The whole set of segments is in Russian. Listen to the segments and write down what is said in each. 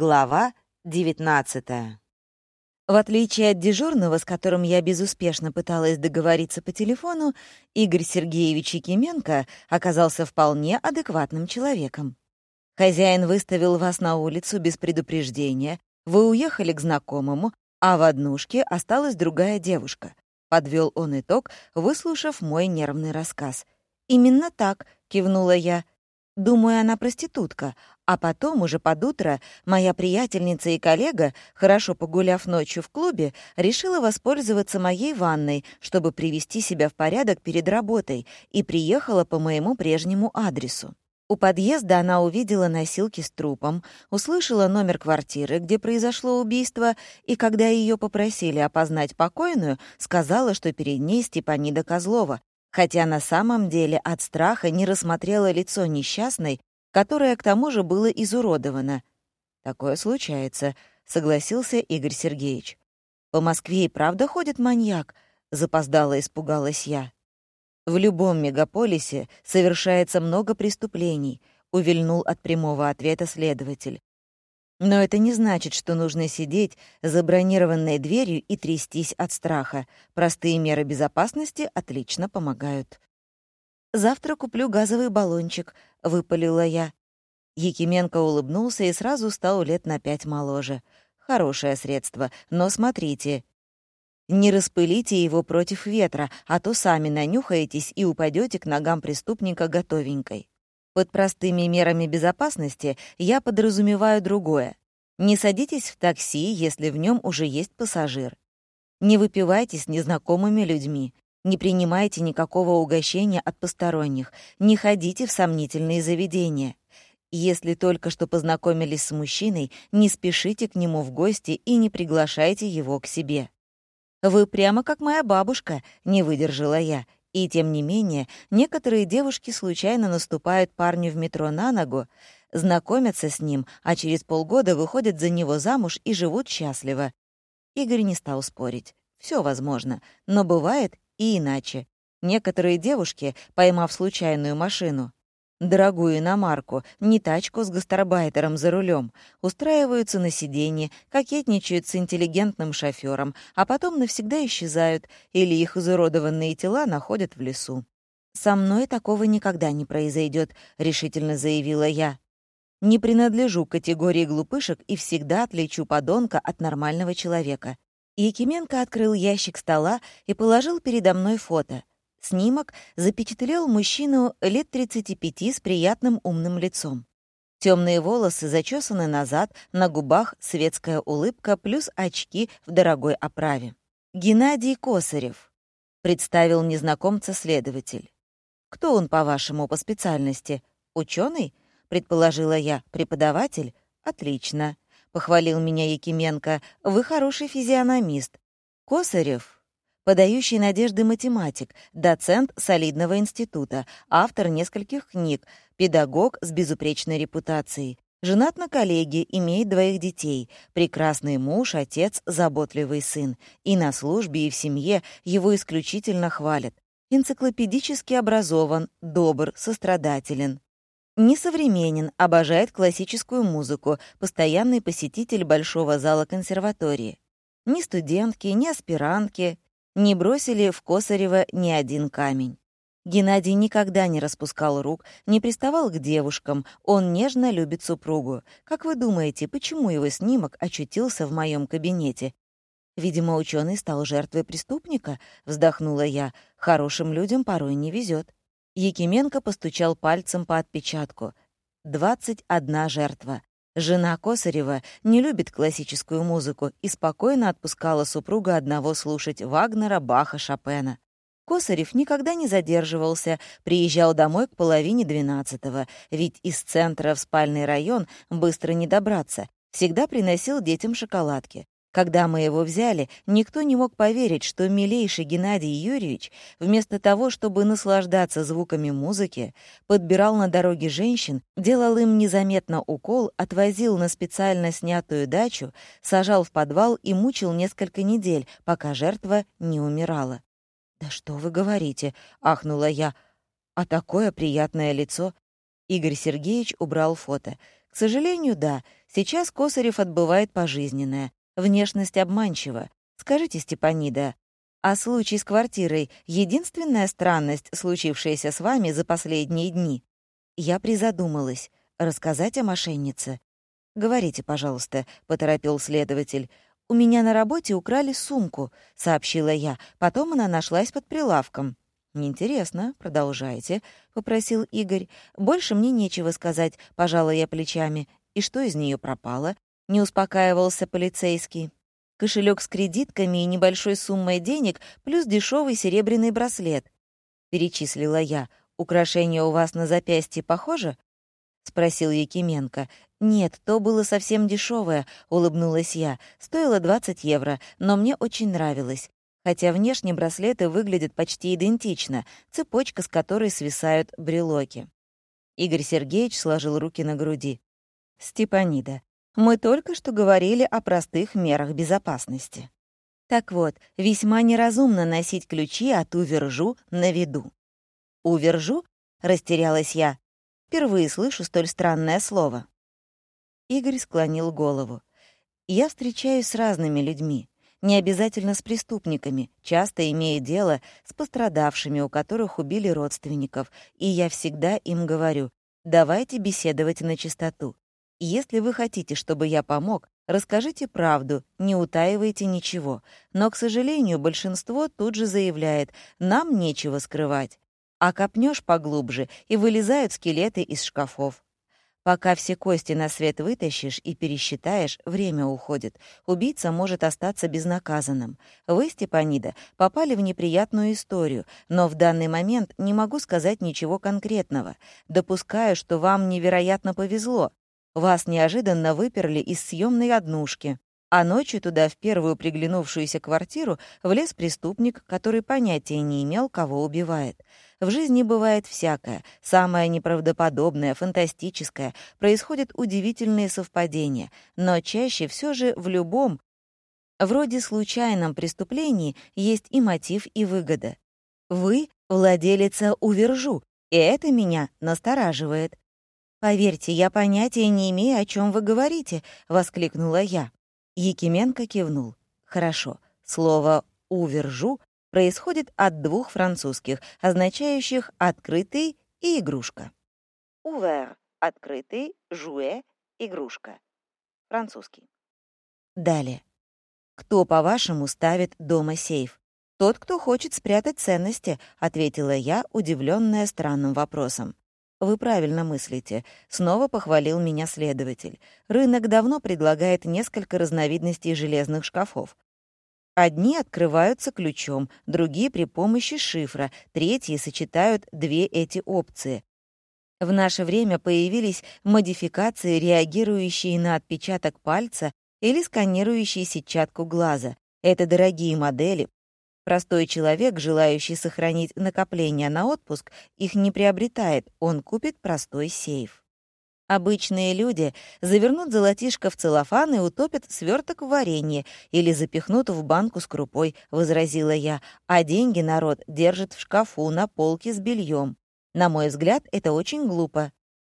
Глава 19 В отличие от дежурного, с которым я безуспешно пыталась договориться по телефону, Игорь Сергеевич Якименко оказался вполне адекватным человеком. Хозяин выставил вас на улицу без предупреждения, вы уехали к знакомому, а в однушке осталась другая девушка. Подвел он итог, выслушав мой нервный рассказ. «Именно так», — кивнула я. «Думаю, она проститутка, а потом, уже под утро, моя приятельница и коллега, хорошо погуляв ночью в клубе, решила воспользоваться моей ванной, чтобы привести себя в порядок перед работой, и приехала по моему прежнему адресу. У подъезда она увидела носилки с трупом, услышала номер квартиры, где произошло убийство, и когда ее попросили опознать покойную, сказала, что перед ней Степанида Козлова, хотя на самом деле от страха не рассмотрела лицо несчастной которое к тому же было изуродовано. «Такое случается», — согласился Игорь Сергеевич. «По Москве и правда ходит маньяк?» — запоздало испугалась я. «В любом мегаполисе совершается много преступлений», — увильнул от прямого ответа следователь. Но это не значит, что нужно сидеть за бронированной дверью и трястись от страха. Простые меры безопасности отлично помогают. «Завтра куплю газовый баллончик», — выпалила я. Якименко улыбнулся и сразу стал лет на пять моложе. «Хорошее средство, но смотрите, не распылите его против ветра, а то сами нанюхаетесь и упадете к ногам преступника готовенькой. Под простыми мерами безопасности я подразумеваю другое. Не садитесь в такси, если в нем уже есть пассажир. Не выпивайте с незнакомыми людьми. Не принимайте никакого угощения от посторонних, не ходите в сомнительные заведения. Если только что познакомились с мужчиной, не спешите к нему в гости и не приглашайте его к себе. «Вы прямо как моя бабушка», — не выдержала я. И тем не менее, некоторые девушки случайно наступают парню в метро на ногу, знакомятся с ним, а через полгода выходят за него замуж и живут счастливо. Игорь не стал спорить. Все возможно, но бывает и иначе. Некоторые девушки, поймав случайную машину, дорогую иномарку, не тачку с гастарбайтером за рулем, устраиваются на сиденье, кокетничают с интеллигентным шофером, а потом навсегда исчезают или их изуродованные тела находят в лесу. «Со мной такого никогда не произойдет, решительно заявила я. «Не принадлежу к категории глупышек и всегда отличу подонка от нормального человека. Якименко открыл ящик стола и положил передо мной фото. Снимок запечатлел мужчину лет 35 с приятным умным лицом. Темные волосы зачесаны назад, на губах светская улыбка плюс очки в дорогой оправе. «Геннадий Косарев», — представил незнакомца следователь. «Кто он, по-вашему, по специальности? Ученый? предположила я. «Преподаватель? Отлично. — похвалил меня Якименко, — «вы хороший физиономист. Косарев, подающий надежды математик, доцент солидного института, автор нескольких книг, педагог с безупречной репутацией. Женат на коллеге, имеет двоих детей, прекрасный муж, отец, заботливый сын. И на службе, и в семье его исключительно хвалят. Энциклопедически образован, добр, сострадателен. Несовременен, обожает классическую музыку, постоянный посетитель большого зала консерватории. Ни студентки, ни аспирантки не бросили в Косарева ни один камень. Геннадий никогда не распускал рук, не приставал к девушкам, он нежно любит супругу. Как вы думаете, почему его снимок очутился в моем кабинете? Видимо, ученый стал жертвой преступника, вздохнула я. Хорошим людям порой не везет. Якименко постучал пальцем по отпечатку. «Двадцать одна жертва. Жена Косарева не любит классическую музыку и спокойно отпускала супруга одного слушать Вагнера, Баха, Шопена. Косарев никогда не задерживался, приезжал домой к половине двенадцатого, ведь из центра в спальный район быстро не добраться, всегда приносил детям шоколадки. Когда мы его взяли, никто не мог поверить, что милейший Геннадий Юрьевич, вместо того, чтобы наслаждаться звуками музыки, подбирал на дороге женщин, делал им незаметно укол, отвозил на специально снятую дачу, сажал в подвал и мучил несколько недель, пока жертва не умирала. «Да что вы говорите?» — ахнула я. «А такое приятное лицо!» Игорь Сергеевич убрал фото. «К сожалению, да, Сейчас Косарев отбывает пожизненное. Внешность обманчива. Скажите, Степанида, а случай с квартирой — единственная странность, случившаяся с вами за последние дни? Я призадумалась. Рассказать о мошеннице? «Говорите, пожалуйста», — поторопил следователь. «У меня на работе украли сумку», — сообщила я. Потом она нашлась под прилавком. «Интересно, продолжайте», — попросил Игорь. «Больше мне нечего сказать», — пожала я плечами. «И что из нее пропало?» — не успокаивался полицейский. Кошелек с кредитками и небольшой суммой денег плюс дешевый серебряный браслет. Перечислила я. «Украшение у вас на запястье похоже?» — спросил Якименко. «Нет, то было совсем дешевое», — улыбнулась я. «Стоило 20 евро, но мне очень нравилось. Хотя внешне браслеты выглядят почти идентично, цепочка, с которой свисают брелоки». Игорь Сергеевич сложил руки на груди. «Степанида, мы только что говорили о простых мерах безопасности. Так вот, весьма неразумно носить ключи от увержу на виду». «Увержу?» — растерялась я. Впервые слышу столь странное слово. Игорь склонил голову. «Я встречаюсь с разными людьми, не обязательно с преступниками, часто имея дело с пострадавшими, у которых убили родственников, и я всегда им говорю, давайте беседовать на чистоту. Если вы хотите, чтобы я помог, расскажите правду, не утаивайте ничего. Но, к сожалению, большинство тут же заявляет, нам нечего скрывать. А копнешь поглубже, и вылезают скелеты из шкафов. Пока все кости на свет вытащишь и пересчитаешь, время уходит. Убийца может остаться безнаказанным. Вы, Степанида, попали в неприятную историю, но в данный момент не могу сказать ничего конкретного. Допускаю, что вам невероятно повезло. Вас неожиданно выперли из съемной однушки. А ночью туда, в первую приглянувшуюся квартиру, влез преступник, который понятия не имел, кого убивает. В жизни бывает всякое, самое неправдоподобное, фантастическое, происходят удивительные совпадения, но чаще все же в любом, вроде случайном преступлении, есть и мотив, и выгода. Вы — владелица Увержу, и это меня настораживает. «Поверьте, я понятия не имею, о чем вы говорите», — воскликнула я. Якименко кивнул. «Хорошо. Слово «увержу» происходит от двух французских, означающих «открытый» и «игрушка». «Увер» — «открытый», «жуэ» — «игрушка». Французский. Далее. «Кто, по-вашему, ставит дома сейф?» «Тот, кто хочет спрятать ценности», — ответила я, удивленная странным вопросом. «Вы правильно мыслите», — снова похвалил меня следователь. «Рынок давно предлагает несколько разновидностей железных шкафов. Одни открываются ключом, другие — при помощи шифра, третьи сочетают две эти опции. В наше время появились модификации, реагирующие на отпечаток пальца или сканирующие сетчатку глаза. Это дорогие модели. Простой человек, желающий сохранить накопления на отпуск, их не приобретает, он купит простой сейф. Обычные люди завернут золотишко в целлофан и утопят сверток в варенье или запихнут в банку с крупой, — возразила я, а деньги народ держит в шкафу на полке с бельем. На мой взгляд, это очень глупо.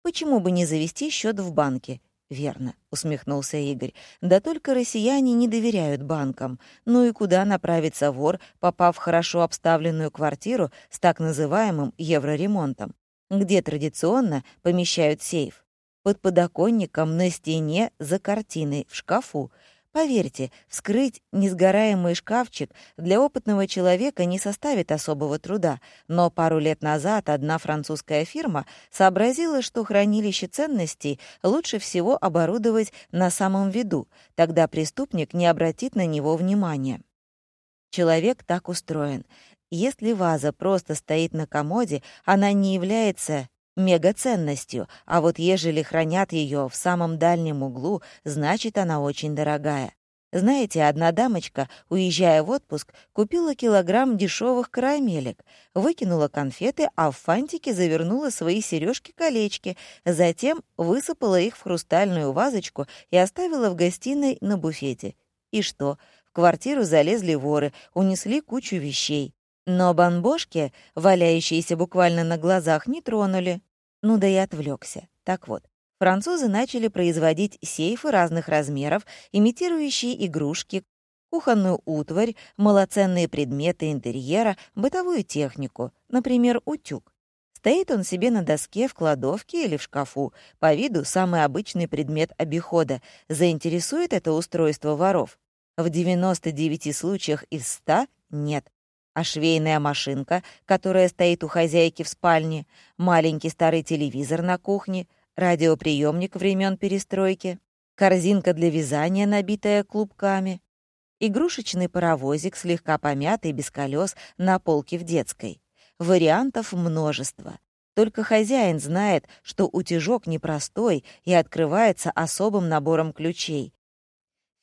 Почему бы не завести счет в банке? «Верно», — усмехнулся Игорь. «Да только россияне не доверяют банкам. Ну и куда направится вор, попав в хорошо обставленную квартиру с так называемым евроремонтом? Где традиционно помещают сейф? под подоконником, на стене, за картиной, в шкафу. Поверьте, вскрыть несгораемый шкафчик для опытного человека не составит особого труда, но пару лет назад одна французская фирма сообразила, что хранилище ценностей лучше всего оборудовать на самом виду, тогда преступник не обратит на него внимания. Человек так устроен. Если ваза просто стоит на комоде, она не является мегаценностью, а вот ежели хранят ее в самом дальнем углу, значит, она очень дорогая. Знаете, одна дамочка, уезжая в отпуск, купила килограмм дешевых карамелек, выкинула конфеты, а в фантике завернула свои сережки-колечки, затем высыпала их в хрустальную вазочку и оставила в гостиной на буфете. И что? В квартиру залезли воры, унесли кучу вещей. Но бомбошки, валяющиеся буквально на глазах, не тронули. Ну да и отвлекся. Так вот, Французы начали производить сейфы разных размеров, имитирующие игрушки, кухонную утварь, малоценные предметы интерьера, бытовую технику, например, утюг. Стоит он себе на доске в кладовке или в шкафу, по виду самый обычный предмет обихода. Заинтересует это устройство воров? В 99 случаях из 100 нет. А швейная машинка, которая стоит у хозяйки в спальне, маленький старый телевизор на кухне, радиоприемник времен перестройки, корзинка для вязания, набитая клубками, игрушечный паровозик, слегка помятый, без колес, на полке в детской. Вариантов множество. Только хозяин знает, что утюжок непростой и открывается особым набором ключей.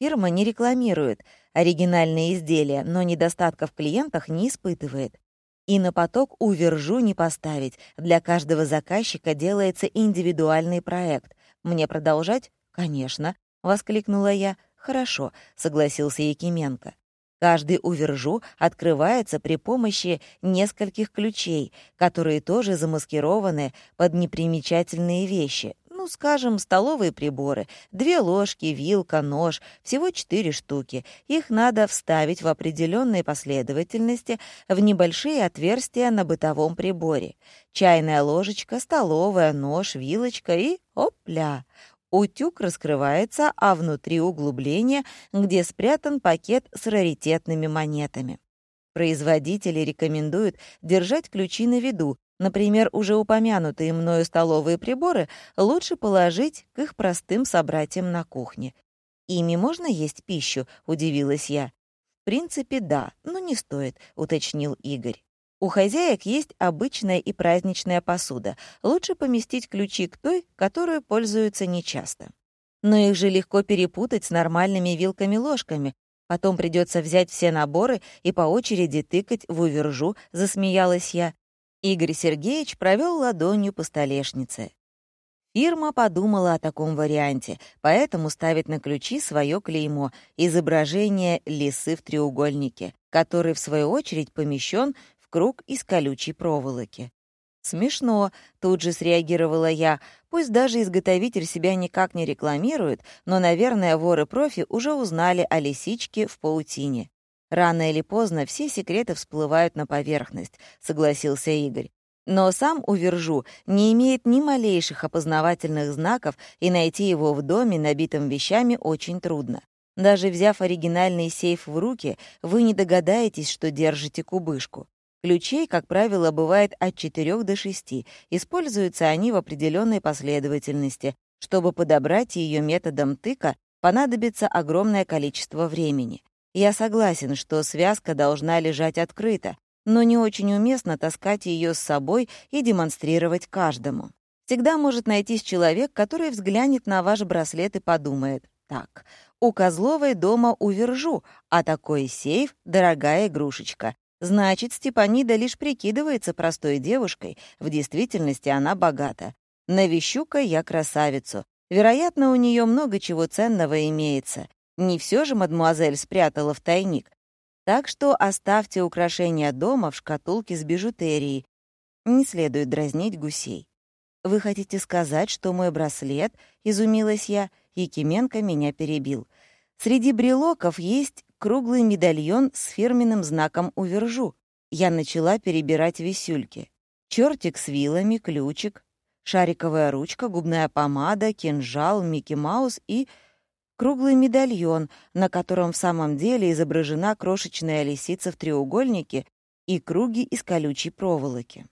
Фирма не рекламирует оригинальные изделия, но недостатков в клиентах не испытывает. И на поток увержу не поставить. Для каждого заказчика делается индивидуальный проект. Мне продолжать? Конечно, воскликнула я. «Хорошо», — согласился Якименко. Каждый увержу открывается при помощи нескольких ключей, которые тоже замаскированы под непримечательные вещи. Ну, скажем, столовые приборы. Две ложки, вилка, нож. Всего четыре штуки. Их надо вставить в определенной последовательности в небольшие отверстия на бытовом приборе. Чайная ложечка, столовая, нож, вилочка и... Опля! Утюг раскрывается, а внутри углубление, где спрятан пакет с раритетными монетами. Производители рекомендуют держать ключи на виду. Например, уже упомянутые мною столовые приборы лучше положить к их простым собратьям на кухне. «Ими можно есть пищу?» — удивилась я. «В принципе, да, но не стоит», — уточнил Игорь. У хозяек есть обычная и праздничная посуда. Лучше поместить ключи к той, которую пользуются нечасто. Но их же легко перепутать с нормальными вилками-ложками. Потом придется взять все наборы и по очереди тыкать в увержу, засмеялась я. Игорь Сергеевич провел ладонью по столешнице. Фирма подумала о таком варианте, поэтому ставит на ключи свое клеймо — изображение лисы в треугольнике, который, в свою очередь, помещен круг из колючей проволоки. «Смешно», — тут же среагировала я. «Пусть даже изготовитель себя никак не рекламирует, но, наверное, воры-профи уже узнали о лисичке в паутине. Рано или поздно все секреты всплывают на поверхность», — согласился Игорь. Но сам Увержу не имеет ни малейших опознавательных знаков, и найти его в доме, набитом вещами, очень трудно. Даже взяв оригинальный сейф в руки, вы не догадаетесь, что держите кубышку. Ключей, как правило, бывает от 4 до 6. Используются они в определенной последовательности. Чтобы подобрать ее методом тыка, понадобится огромное количество времени. Я согласен, что связка должна лежать открыто, но не очень уместно таскать ее с собой и демонстрировать каждому. Всегда может найтись человек, который взглянет на ваш браслет и подумает, так, у Козловой дома увержу, а такой сейф — дорогая игрушечка. Значит, Степанида лишь прикидывается простой девушкой, в действительности она богата. Навещу-ка я красавицу. Вероятно, у нее много чего ценного имеется. Не все же мадмуазель спрятала в тайник. Так что оставьте украшения дома в шкатулке с бижутерией. Не следует дразнить гусей. «Вы хотите сказать, что мой браслет?» — изумилась я. Якименко меня перебил. «Среди брелоков есть круглый медальон с фирменным знаком «Увержу». Я начала перебирать висюльки. Чертик с вилами, ключик, шариковая ручка, губная помада, кинжал, Микки Маус и круглый медальон, на котором в самом деле изображена крошечная лисица в треугольнике и круги из колючей проволоки.